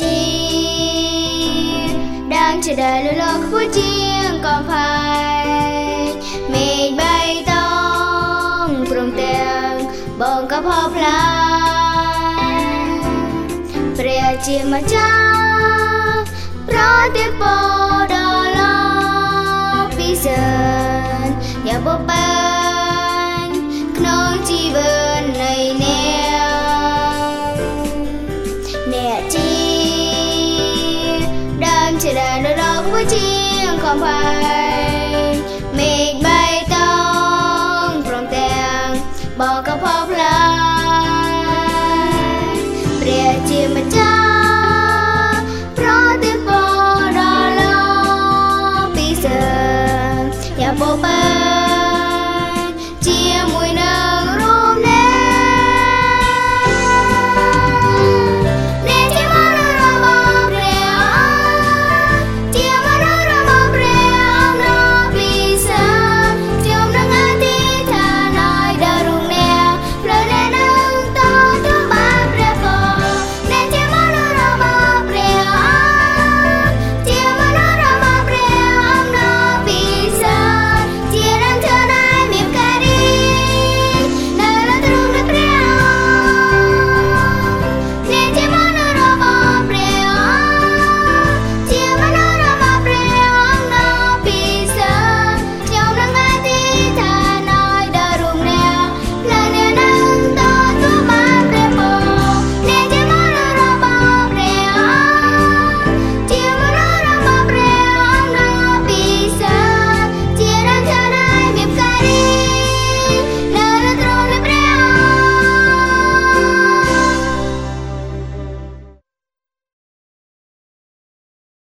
ជីដើមជាដែលលលខ្ពស់ជាងកំផែងមេឃបៃតងព្រមទាំងបងក៏ផផ្លាព្រះជាម្ចាស់ប្រតិពោដល់ ជាងកំផែងមេឃបៃតងព្រមទាំងបកកផផ្លាព្រះជាម្ចាស់